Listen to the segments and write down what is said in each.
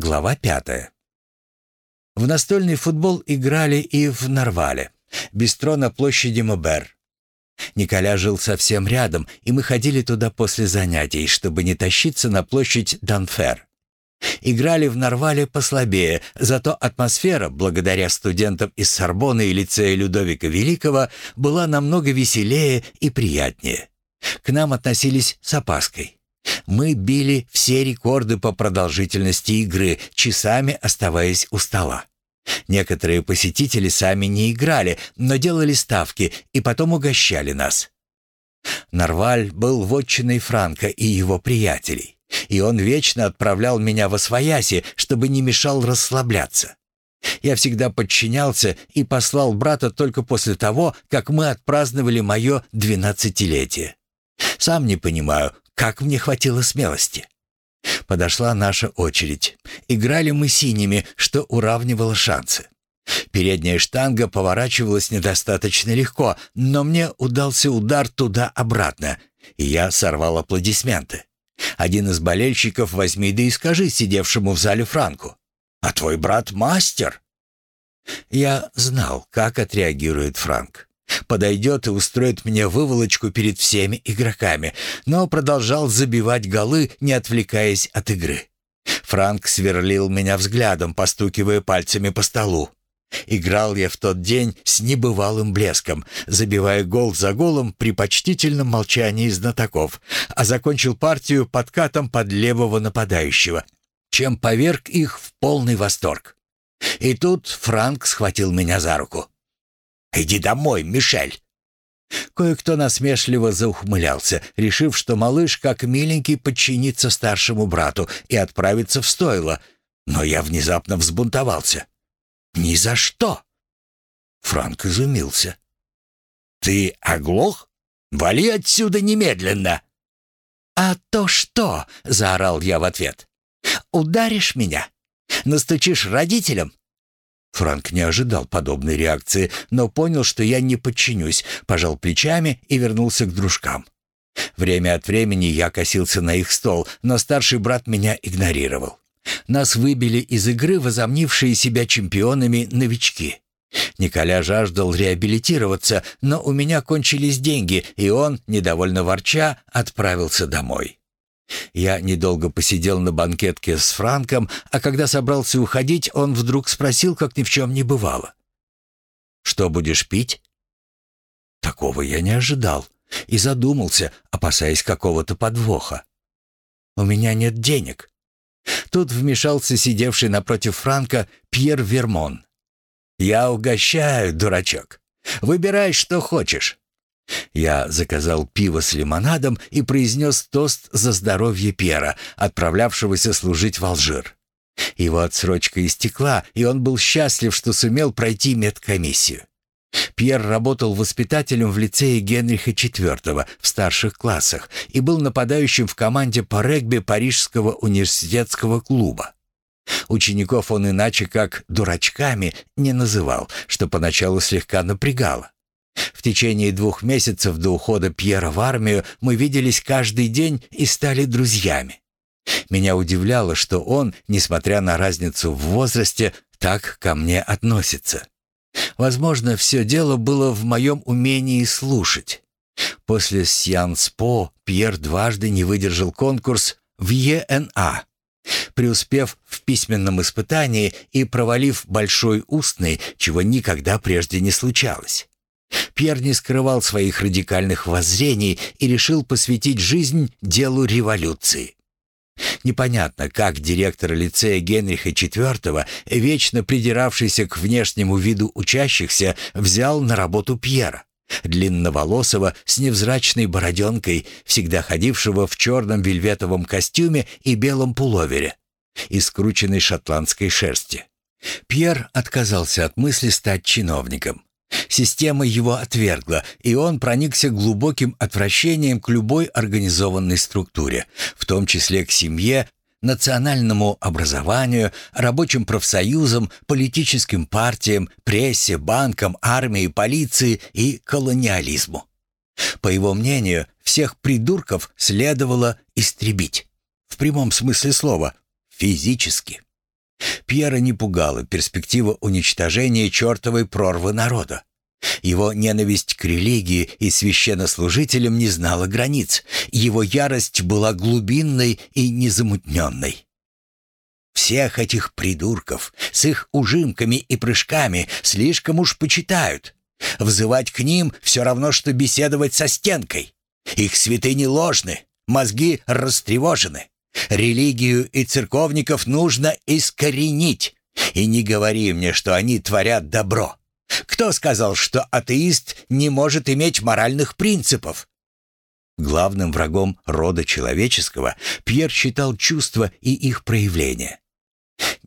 Глава пятая. В настольный футбол играли и в Нарвале, бистро на площади Мобер. Николя жил совсем рядом, и мы ходили туда после занятий, чтобы не тащиться на площадь Данфер. Играли в Нарвале послабее, зато атмосфера, благодаря студентам из Сорбонны и лицея Людовика Великого, была намного веселее и приятнее. К нам относились с опаской. Мы били все рекорды по продолжительности игры, часами оставаясь у стола. Некоторые посетители сами не играли, но делали ставки и потом угощали нас. Нарваль был вотчиной Франка и его приятелей, и он вечно отправлял меня во свояси, чтобы не мешал расслабляться. Я всегда подчинялся и послал брата только после того, как мы отпраздновали мое двенадцатилетие. Сам не понимаю, как мне хватило смелости. Подошла наша очередь. Играли мы синими, что уравнивало шансы. Передняя штанга поворачивалась недостаточно легко, но мне удался удар туда-обратно, и я сорвал аплодисменты. Один из болельщиков возьми да и скажи сидевшему в зале Франку. «А твой брат мастер!» Я знал, как отреагирует Франк подойдет и устроит мне выволочку перед всеми игроками, но продолжал забивать голы, не отвлекаясь от игры. Франк сверлил меня взглядом, постукивая пальцами по столу. Играл я в тот день с небывалым блеском, забивая гол за голом при почтительном молчании знатоков, а закончил партию подкатом под левого нападающего, чем поверг их в полный восторг. И тут Франк схватил меня за руку. «Иди домой, Мишель!» Кое-кто насмешливо заухмылялся, решив, что малыш как миленький подчинится старшему брату и отправится в стойло, но я внезапно взбунтовался. «Ни за что!» Франк изумился. «Ты оглох? Вали отсюда немедленно!» «А то что?» — заорал я в ответ. «Ударишь меня? Настучишь родителям? Франк не ожидал подобной реакции, но понял, что я не подчинюсь, пожал плечами и вернулся к дружкам. Время от времени я косился на их стол, но старший брат меня игнорировал. Нас выбили из игры возомнившие себя чемпионами новички. Николя жаждал реабилитироваться, но у меня кончились деньги, и он, недовольно ворча, отправился домой. Я недолго посидел на банкетке с Франком, а когда собрался уходить, он вдруг спросил, как ни в чем не бывало. «Что будешь пить?» Такого я не ожидал и задумался, опасаясь какого-то подвоха. «У меня нет денег». Тут вмешался сидевший напротив Франка Пьер Вермон. «Я угощаю, дурачок. Выбирай, что хочешь. Я заказал пиво с лимонадом и произнес тост за здоровье Пьера, отправлявшегося служить в Алжир. Его отсрочка истекла, и он был счастлив, что сумел пройти медкомиссию. Пьер работал воспитателем в лицее Генриха IV в старших классах и был нападающим в команде по регби Парижского университетского клуба. Учеников он иначе как «дурачками» не называл, что поначалу слегка напрягало. В течение двух месяцев до ухода Пьера в армию мы виделись каждый день и стали друзьями. Меня удивляло, что он, несмотря на разницу в возрасте, так ко мне относится. Возможно, все дело было в моем умении слушать. После Сьянспо Пьер дважды не выдержал конкурс в ЕНА. Преуспев в письменном испытании и провалив большой устный, чего никогда прежде не случалось. Пьер не скрывал своих радикальных воззрений и решил посвятить жизнь делу революции. Непонятно, как директор лицея Генриха IV, вечно придиравшийся к внешнему виду учащихся, взял на работу Пьера, длинноволосого с невзрачной бороденкой, всегда ходившего в черном вельветовом костюме и белом пуловере, из скрученной шотландской шерсти. Пьер отказался от мысли стать чиновником. Система его отвергла, и он проникся глубоким отвращением к любой организованной структуре, в том числе к семье, национальному образованию, рабочим профсоюзам, политическим партиям, прессе, банкам, армии, полиции и колониализму. По его мнению, всех придурков следовало истребить. В прямом смысле слова – физически. Пьера не пугала перспектива уничтожения чертовой прорвы народа. Его ненависть к религии и священнослужителям не знала границ. Его ярость была глубинной и незамутненной. Всех этих придурков с их ужимками и прыжками слишком уж почитают. Взывать к ним все равно, что беседовать со стенкой. Их святыни ложны, мозги растревожены. Религию и церковников нужно искоренить. И не говори мне, что они творят добро. Кто сказал, что атеист не может иметь моральных принципов? Главным врагом рода человеческого Пьер считал чувства и их проявления.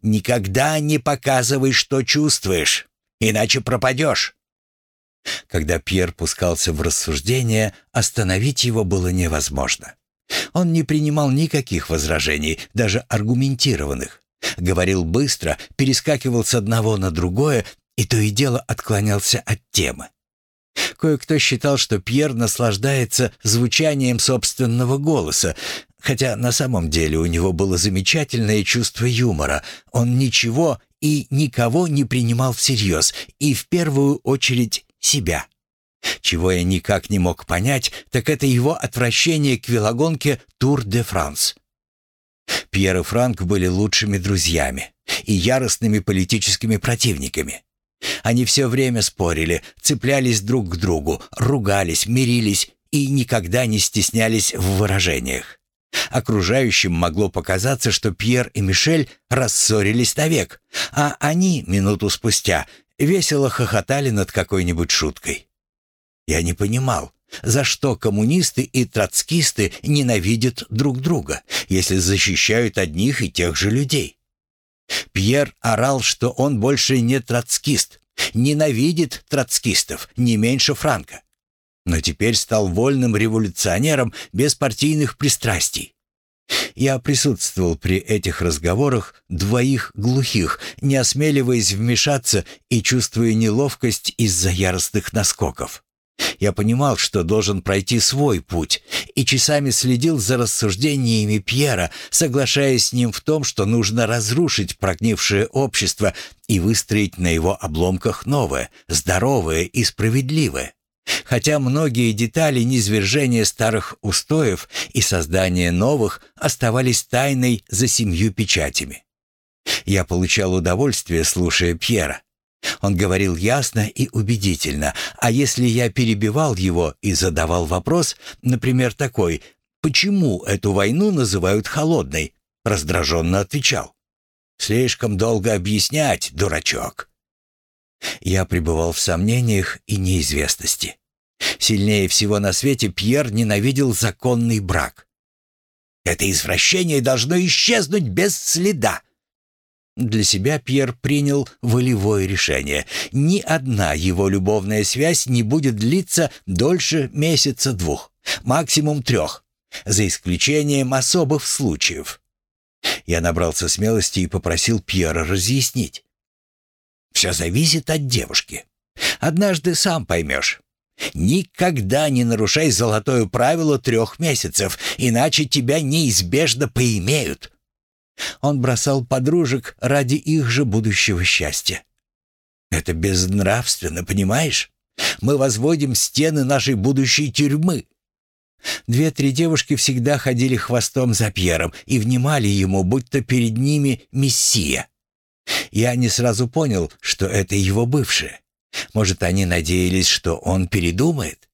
«Никогда не показывай, что чувствуешь, иначе пропадешь». Когда Пьер пускался в рассуждения, остановить его было невозможно. Он не принимал никаких возражений, даже аргументированных. Говорил быстро, перескакивал с одного на другое и то и дело отклонялся от темы. Кое-кто считал, что Пьер наслаждается звучанием собственного голоса, хотя на самом деле у него было замечательное чувство юмора. Он ничего и никого не принимал всерьез, и в первую очередь себя. Чего я никак не мог понять, так это его отвращение к велогонке «Тур де Франс». Пьер и Франк были лучшими друзьями и яростными политическими противниками. Они все время спорили, цеплялись друг к другу, ругались, мирились и никогда не стеснялись в выражениях. Окружающим могло показаться, что Пьер и Мишель рассорились навек, а они, минуту спустя, весело хохотали над какой-нибудь шуткой. Я не понимал, за что коммунисты и троцкисты ненавидят друг друга, если защищают одних и тех же людей. Пьер орал, что он больше не троцкист, ненавидит троцкистов, не меньше Франка. Но теперь стал вольным революционером без партийных пристрастий. Я присутствовал при этих разговорах двоих глухих, не осмеливаясь вмешаться и чувствуя неловкость из-за яростных наскоков. Я понимал, что должен пройти свой путь, и часами следил за рассуждениями Пьера, соглашаясь с ним в том, что нужно разрушить прогнившее общество и выстроить на его обломках новое, здоровое и справедливое. Хотя многие детали низвержения старых устоев и создания новых оставались тайной за семью печатями. Я получал удовольствие, слушая Пьера. Он говорил ясно и убедительно, а если я перебивал его и задавал вопрос, например, такой «Почему эту войну называют холодной?» раздраженно отвечал «Слишком долго объяснять, дурачок». Я пребывал в сомнениях и неизвестности. Сильнее всего на свете Пьер ненавидел законный брак. «Это извращение должно исчезнуть без следа», для себя Пьер принял волевое решение. Ни одна его любовная связь не будет длиться дольше месяца-двух, максимум трех, за исключением особых случаев. Я набрался смелости и попросил Пьера разъяснить. «Все зависит от девушки. Однажды сам поймешь. Никогда не нарушай золотое правило трех месяцев, иначе тебя неизбежно поимеют». Он бросал подружек ради их же будущего счастья. Это безнравственно, понимаешь? Мы возводим стены нашей будущей тюрьмы. Две-три девушки всегда ходили хвостом за Пьером и внимали ему, будто перед ними мессия. Я не сразу понял, что это его бывшие. Может, они надеялись, что он передумает?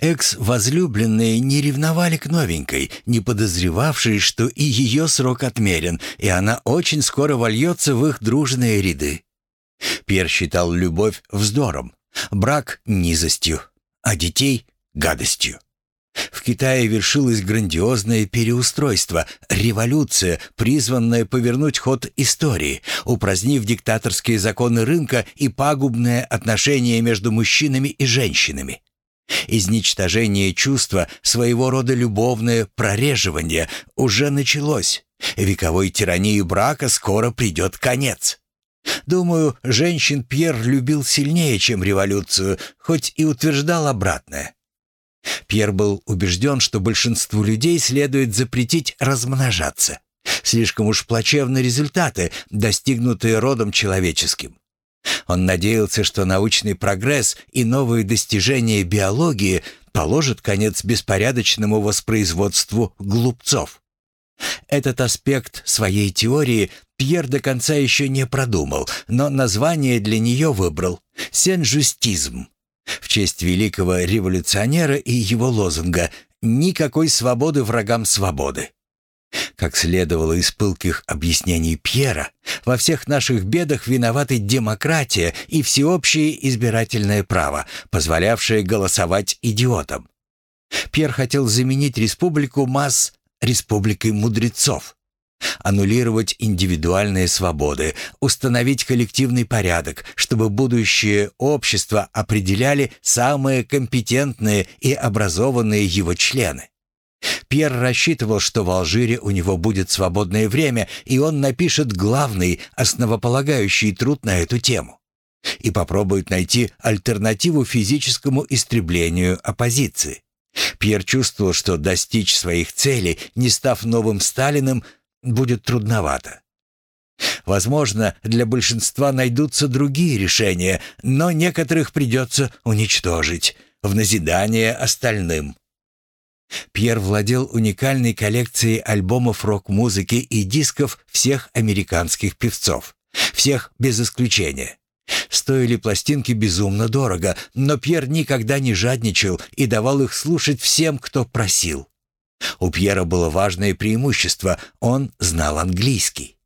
Экс-возлюбленные не ревновали к новенькой, не подозревавшей, что и ее срок отмерен, и она очень скоро вольется в их дружные ряды. Пьер считал любовь вздором, брак — низостью, а детей — гадостью. В Китае вершилось грандиозное переустройство, революция, призванная повернуть ход истории, упразднив диктаторские законы рынка и пагубное отношение между мужчинами и женщинами. Изничтожение чувства, своего рода любовное прореживание, уже началось. Вековой тирании брака скоро придет конец. Думаю, женщин Пьер любил сильнее, чем революцию, хоть и утверждал обратное. Пьер был убежден, что большинству людей следует запретить размножаться. Слишком уж плачевны результаты, достигнутые родом человеческим. Он надеялся, что научный прогресс и новые достижения биологии положат конец беспорядочному воспроизводству глупцов. Этот аспект своей теории Пьер до конца еще не продумал, но название для нее выбрал «сен-жустизм» в честь великого революционера и его лозунга «Никакой свободы врагам свободы». Как следовало из пылких объяснений Пьера, во всех наших бедах виноваты демократия и всеобщее избирательное право, позволявшее голосовать идиотам. Пьер хотел заменить республику масс республикой мудрецов, аннулировать индивидуальные свободы, установить коллективный порядок, чтобы будущее общество определяли самые компетентные и образованные его члены. Пьер рассчитывал, что в Алжире у него будет свободное время, и он напишет главный, основополагающий труд на эту тему. И попробует найти альтернативу физическому истреблению оппозиции. Пьер чувствовал, что достичь своих целей, не став новым Сталиным, будет трудновато. Возможно, для большинства найдутся другие решения, но некоторых придется уничтожить в назидание остальным. Пьер владел уникальной коллекцией альбомов рок-музыки и дисков всех американских певцов. Всех без исключения. Стоили пластинки безумно дорого, но Пьер никогда не жадничал и давал их слушать всем, кто просил. У Пьера было важное преимущество — он знал английский.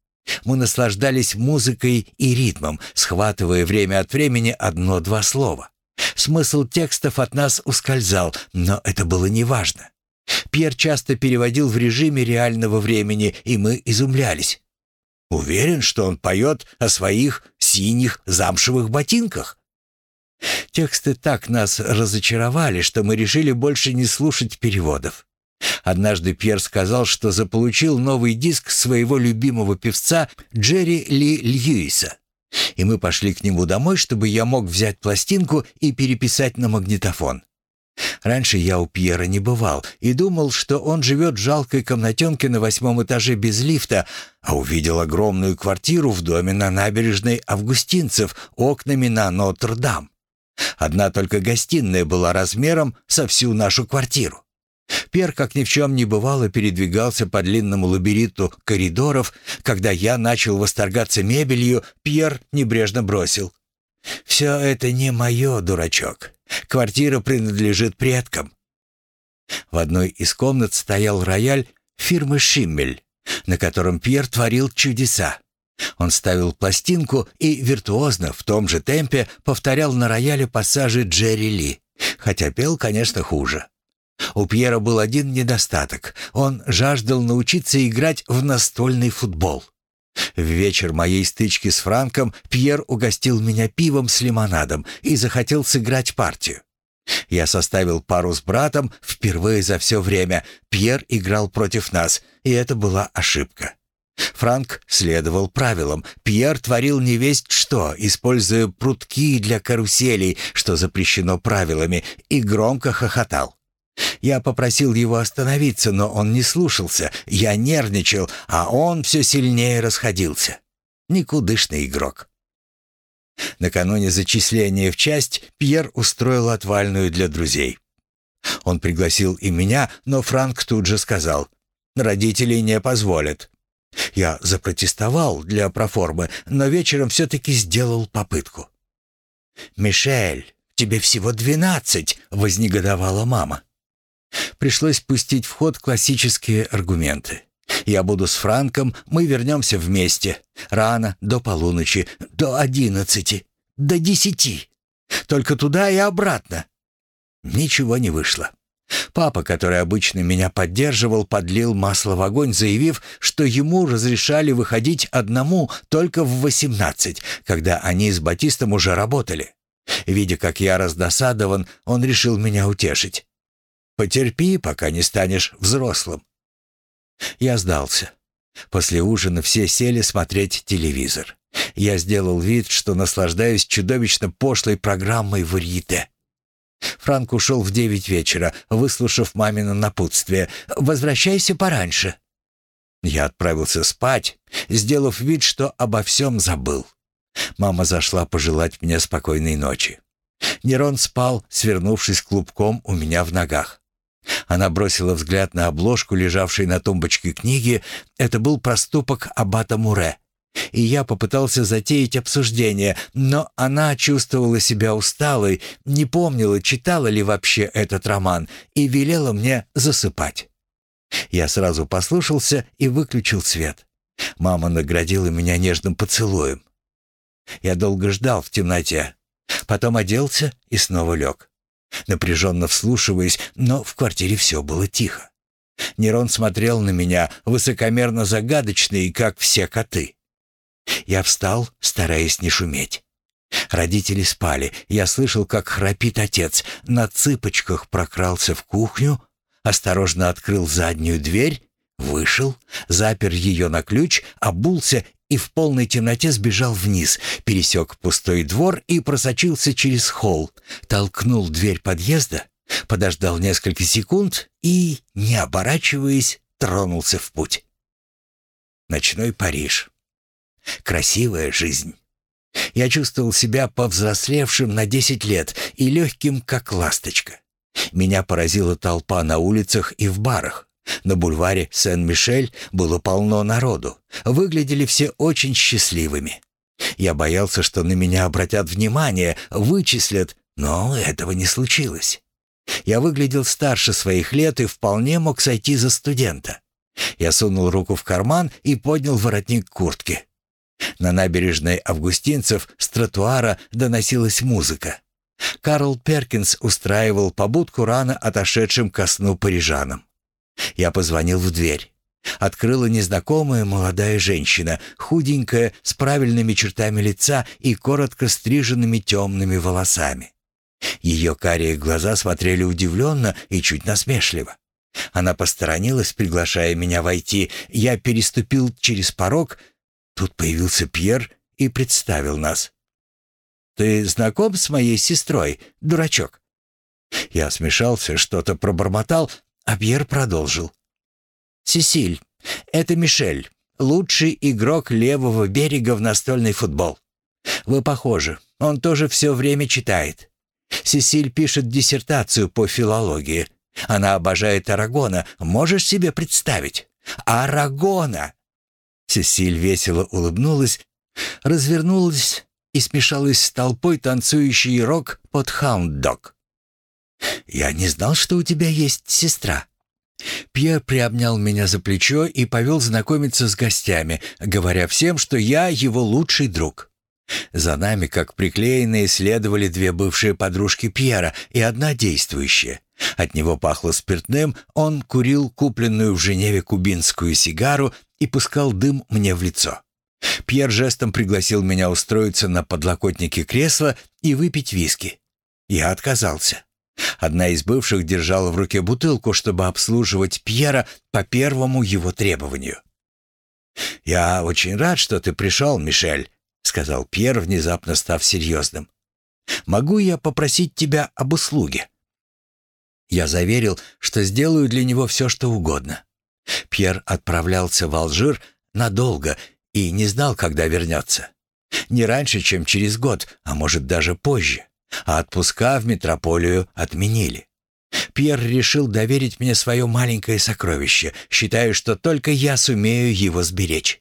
Мы наслаждались музыкой и ритмом, схватывая время от времени одно-два слова. Смысл текстов от нас ускользал, но это было неважно. Пьер часто переводил в режиме реального времени, и мы изумлялись. Уверен, что он поет о своих синих замшевых ботинках. Тексты так нас разочаровали, что мы решили больше не слушать переводов. Однажды Пьер сказал, что заполучил новый диск своего любимого певца Джерри Ли Льюиса. И мы пошли к нему домой, чтобы я мог взять пластинку и переписать на магнитофон. Раньше я у Пьера не бывал и думал, что он живет в жалкой комнатенке на восьмом этаже без лифта, а увидел огромную квартиру в доме на набережной Августинцев окнами на Нотр-Дам. Одна только гостиная была размером со всю нашу квартиру. Пьер, как ни в чем не бывало, передвигался по длинному лабиринту коридоров. Когда я начал восторгаться мебелью, Пьер небрежно бросил. «Все это не мое, дурачок. Квартира принадлежит предкам». В одной из комнат стоял рояль фирмы «Шиммель», на котором Пьер творил чудеса. Он ставил пластинку и виртуозно, в том же темпе, повторял на рояле пассажи Джерри Ли, хотя пел, конечно, хуже. У Пьера был один недостаток. Он жаждал научиться играть в настольный футбол. В вечер моей стычки с Франком Пьер угостил меня пивом с лимонадом и захотел сыграть партию. Я составил пару с братом впервые за все время. Пьер играл против нас, и это была ошибка. Франк следовал правилам. Пьер творил невесть что, используя прутки для каруселей, что запрещено правилами, и громко хохотал. Я попросил его остановиться, но он не слушался. Я нервничал, а он все сильнее расходился. Никудышный игрок. Накануне зачисления в часть Пьер устроил отвальную для друзей. Он пригласил и меня, но Франк тут же сказал, «Родители не позволят». Я запротестовал для проформы, но вечером все-таки сделал попытку. «Мишель, тебе всего двенадцать!» — вознегодовала мама. Пришлось пустить в ход классические аргументы. Я буду с Франком, мы вернемся вместе. Рано, до полуночи, до одиннадцати, до десяти. Только туда и обратно. Ничего не вышло. Папа, который обычно меня поддерживал, подлил масло в огонь, заявив, что ему разрешали выходить одному только в восемнадцать, когда они с Батистом уже работали. Видя, как я раздосадован, он решил меня утешить. Потерпи, пока не станешь взрослым. Я сдался. После ужина все сели смотреть телевизор. Я сделал вид, что наслаждаюсь чудовищно пошлой программой варьете. Франк ушел в девять вечера, выслушав мамино напутствие. «Возвращайся пораньше». Я отправился спать, сделав вид, что обо всем забыл. Мама зашла пожелать мне спокойной ночи. Нерон спал, свернувшись клубком у меня в ногах. Она бросила взгляд на обложку, лежавшей на тумбочке книги. Это был проступок Аббата Муре. И я попытался затеять обсуждение, но она чувствовала себя усталой, не помнила, читала ли вообще этот роман, и велела мне засыпать. Я сразу послушался и выключил свет. Мама наградила меня нежным поцелуем. Я долго ждал в темноте. Потом оделся и снова лег. Напряженно вслушиваясь, но в квартире все было тихо. Нерон смотрел на меня, высокомерно загадочный, как все коты. Я встал, стараясь не шуметь. Родители спали. Я слышал, как храпит отец. На цыпочках прокрался в кухню, осторожно открыл заднюю дверь, вышел, запер ее на ключ, обулся и в полной темноте сбежал вниз, пересек пустой двор и просочился через холл, толкнул дверь подъезда, подождал несколько секунд и, не оборачиваясь, тронулся в путь. Ночной Париж. Красивая жизнь. Я чувствовал себя повзрослевшим на десять лет и легким, как ласточка. Меня поразила толпа на улицах и в барах. На бульваре Сен-Мишель было полно народу. Выглядели все очень счастливыми. Я боялся, что на меня обратят внимание, вычислят, но этого не случилось. Я выглядел старше своих лет и вполне мог сойти за студента. Я сунул руку в карман и поднял воротник куртки. На набережной Августинцев с тротуара доносилась музыка. Карл Перкинс устраивал побудку рано отошедшим ко сну парижанам. Я позвонил в дверь. Открыла незнакомая молодая женщина, худенькая, с правильными чертами лица и коротко стриженными темными волосами. Ее карие глаза смотрели удивленно и чуть насмешливо. Она посторонилась, приглашая меня войти. Я переступил через порог. Тут появился Пьер и представил нас. «Ты знаком с моей сестрой, дурачок?» Я смешался, что-то пробормотал, а Пьер продолжил. «Сесиль, это Мишель, лучший игрок левого берега в настольный футбол. Вы похожи, он тоже все время читает. Сесиль пишет диссертацию по филологии. Она обожает Арагона, можешь себе представить? Арагона!» Сесиль весело улыбнулась, развернулась и смешалась с толпой танцующий рок под хаунд-дог. «Я не знал, что у тебя есть сестра». Пьер приобнял меня за плечо и повел знакомиться с гостями, говоря всем, что я его лучший друг. За нами, как приклеенные, следовали две бывшие подружки Пьера и одна действующая. От него пахло спиртным, он курил купленную в Женеве кубинскую сигару и пускал дым мне в лицо. Пьер жестом пригласил меня устроиться на подлокотнике кресла и выпить виски. Я отказался. Одна из бывших держала в руке бутылку, чтобы обслуживать Пьера по первому его требованию. «Я очень рад, что ты пришел, Мишель», — сказал Пьер, внезапно став серьезным. «Могу я попросить тебя об услуге?» Я заверил, что сделаю для него все, что угодно. Пьер отправлялся в Алжир надолго и не знал, когда вернется. Не раньше, чем через год, а может даже позже а отпуска в метрополию отменили. Пьер решил доверить мне свое маленькое сокровище, считая, что только я сумею его сберечь.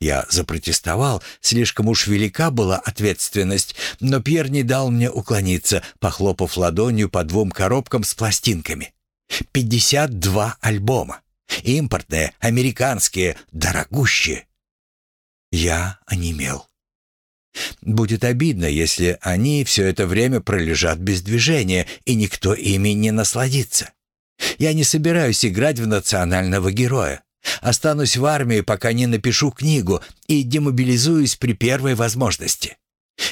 Я запротестовал, слишком уж велика была ответственность, но Пьер не дал мне уклониться, похлопав ладонью по двум коробкам с пластинками. Пятьдесят два альбома. Импортные, американские, дорогущие. Я онемел. Будет обидно, если они все это время пролежат без движения, и никто ими не насладится. Я не собираюсь играть в национального героя. Останусь в армии, пока не напишу книгу, и демобилизуюсь при первой возможности.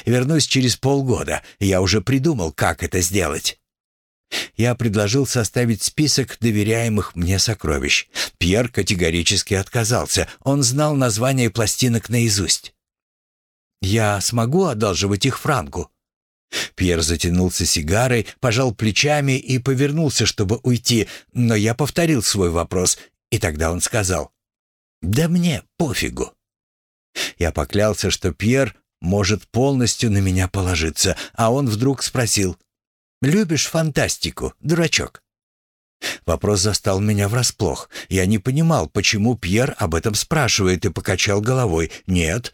Вернусь через полгода. Я уже придумал, как это сделать. Я предложил составить список доверяемых мне сокровищ. Пьер категорически отказался. Он знал название пластинок наизусть. Я смогу одалживать их Франку?» Пьер затянулся сигарой, пожал плечами и повернулся, чтобы уйти, но я повторил свой вопрос, и тогда он сказал. «Да мне пофигу». Я поклялся, что Пьер может полностью на меня положиться, а он вдруг спросил, «Любишь фантастику, дурачок?» Вопрос застал меня врасплох. Я не понимал, почему Пьер об этом спрашивает, и покачал головой. «Нет».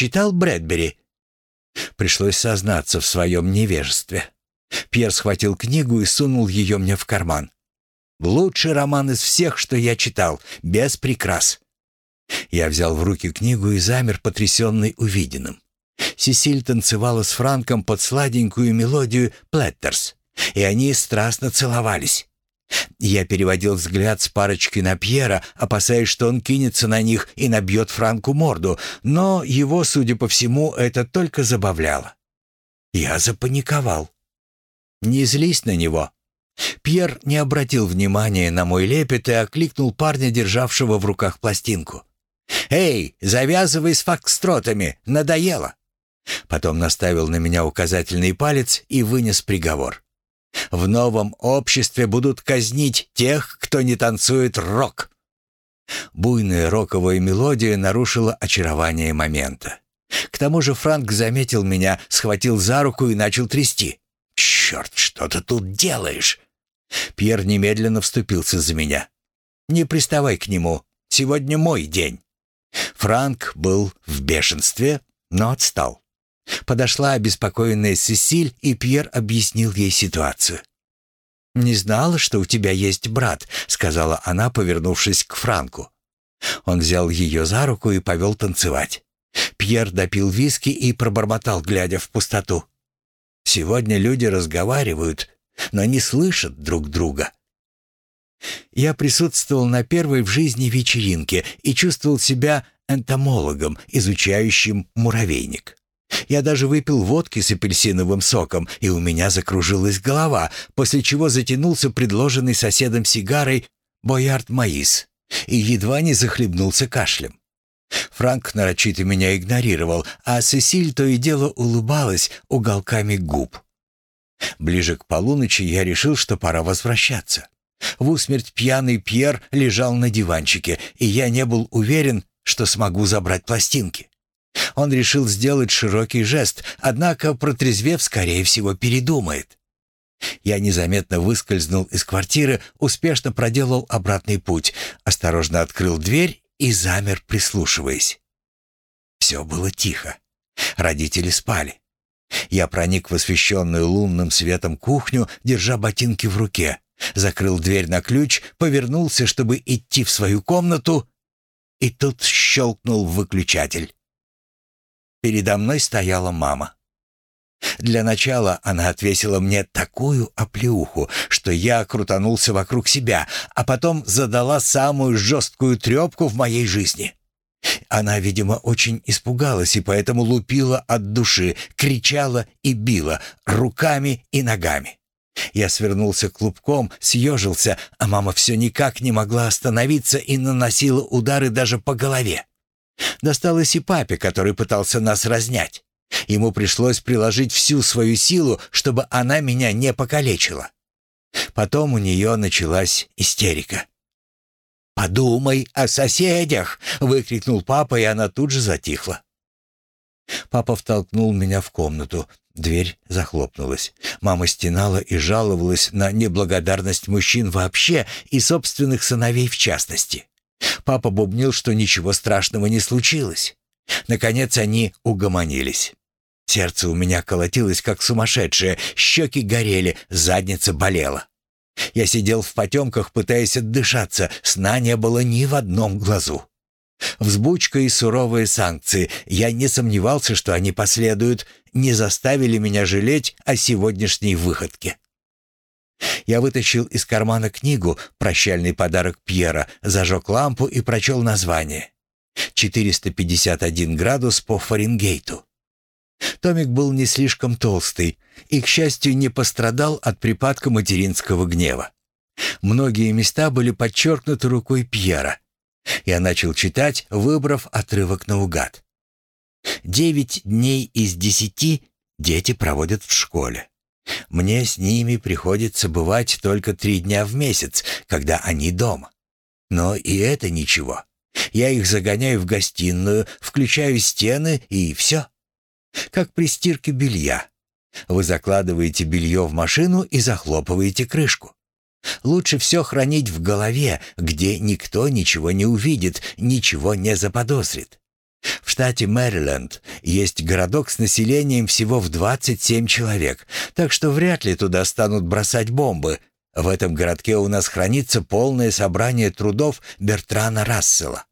«Читал Брэдбери?» Пришлось сознаться в своем невежестве. Пьер схватил книгу и сунул ее мне в карман. «Лучший роман из всех, что я читал, без прикрас». Я взял в руки книгу и замер, потрясенный увиденным. Сесиль танцевала с Франком под сладенькую мелодию «Platters», и они страстно целовались. Я переводил взгляд с парочки на Пьера, опасаясь, что он кинется на них и набьет Франку морду, но его, судя по всему, это только забавляло. Я запаниковал. «Не злись на него». Пьер не обратил внимания на мой лепет и окликнул парня, державшего в руках пластинку. «Эй, завязывай с фокстротами, надоело!» Потом наставил на меня указательный палец и вынес приговор. В новом обществе будут казнить тех, кто не танцует рок. Буйная роковая мелодия нарушила очарование момента. К тому же Франк заметил меня, схватил за руку и начал трясти. «Черт, что ты тут делаешь?» Пьер немедленно вступился за меня. «Не приставай к нему. Сегодня мой день». Франк был в бешенстве, но отстал. Подошла обеспокоенная Сесиль, и Пьер объяснил ей ситуацию. «Не знала, что у тебя есть брат», — сказала она, повернувшись к Франку. Он взял ее за руку и повел танцевать. Пьер допил виски и пробормотал, глядя в пустоту. «Сегодня люди разговаривают, но не слышат друг друга». Я присутствовал на первой в жизни вечеринке и чувствовал себя энтомологом, изучающим муравейник. Я даже выпил водки с апельсиновым соком, и у меня закружилась голова, после чего затянулся предложенный соседом сигарой «Боярд Маис» и едва не захлебнулся кашлем. Франк нарочито меня игнорировал, а Сесиль то и дело улыбалась уголками губ. Ближе к полуночи я решил, что пора возвращаться. В усмерть пьяный Пьер лежал на диванчике, и я не был уверен, что смогу забрать пластинки. Он решил сделать широкий жест, однако, протрезвев, скорее всего, передумает. Я незаметно выскользнул из квартиры, успешно проделал обратный путь, осторожно открыл дверь и замер, прислушиваясь. Все было тихо. Родители спали. Я проник в освещенную лунным светом кухню, держа ботинки в руке, закрыл дверь на ключ, повернулся, чтобы идти в свою комнату, и тут щелкнул выключатель. Передо мной стояла мама. Для начала она отвесила мне такую оплеуху, что я крутанулся вокруг себя, а потом задала самую жесткую трепку в моей жизни. Она, видимо, очень испугалась и поэтому лупила от души, кричала и била руками и ногами. Я свернулся клубком, съежился, а мама все никак не могла остановиться и наносила удары даже по голове. Досталось и папе, который пытался нас разнять. Ему пришлось приложить всю свою силу, чтобы она меня не покалечила. Потом у нее началась истерика. «Подумай о соседях!» — выкрикнул папа, и она тут же затихла. Папа втолкнул меня в комнату. Дверь захлопнулась. Мама стенала и жаловалась на неблагодарность мужчин вообще и собственных сыновей в частности. Папа бубнил, что ничего страшного не случилось. Наконец они угомонились. Сердце у меня колотилось, как сумасшедшее, щеки горели, задница болела. Я сидел в потемках, пытаясь отдышаться, сна не было ни в одном глазу. Взбучка и суровые санкции, я не сомневался, что они последуют, не заставили меня жалеть о сегодняшней выходке. Я вытащил из кармана книгу «Прощальный подарок Пьера», зажег лампу и прочел название. «451 градус по Фаренгейту». Томик был не слишком толстый и, к счастью, не пострадал от припадка материнского гнева. Многие места были подчеркнуты рукой Пьера. Я начал читать, выбрав отрывок наугад. Девять дней из десяти дети проводят в школе. Мне с ними приходится бывать только три дня в месяц, когда они дома. Но и это ничего. Я их загоняю в гостиную, включаю стены и все. Как при стирке белья. Вы закладываете белье в машину и захлопываете крышку. Лучше все хранить в голове, где никто ничего не увидит, ничего не заподозрит. В штате Мэриленд есть городок с населением всего в 27 человек, так что вряд ли туда станут бросать бомбы. В этом городке у нас хранится полное собрание трудов Бертрана Рассела.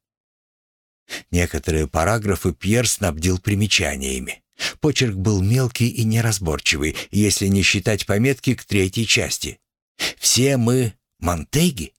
Некоторые параграфы Пьер снабдил примечаниями. Почерк был мелкий и неразборчивый, если не считать пометки к третьей части. «Все мы Монтеги?»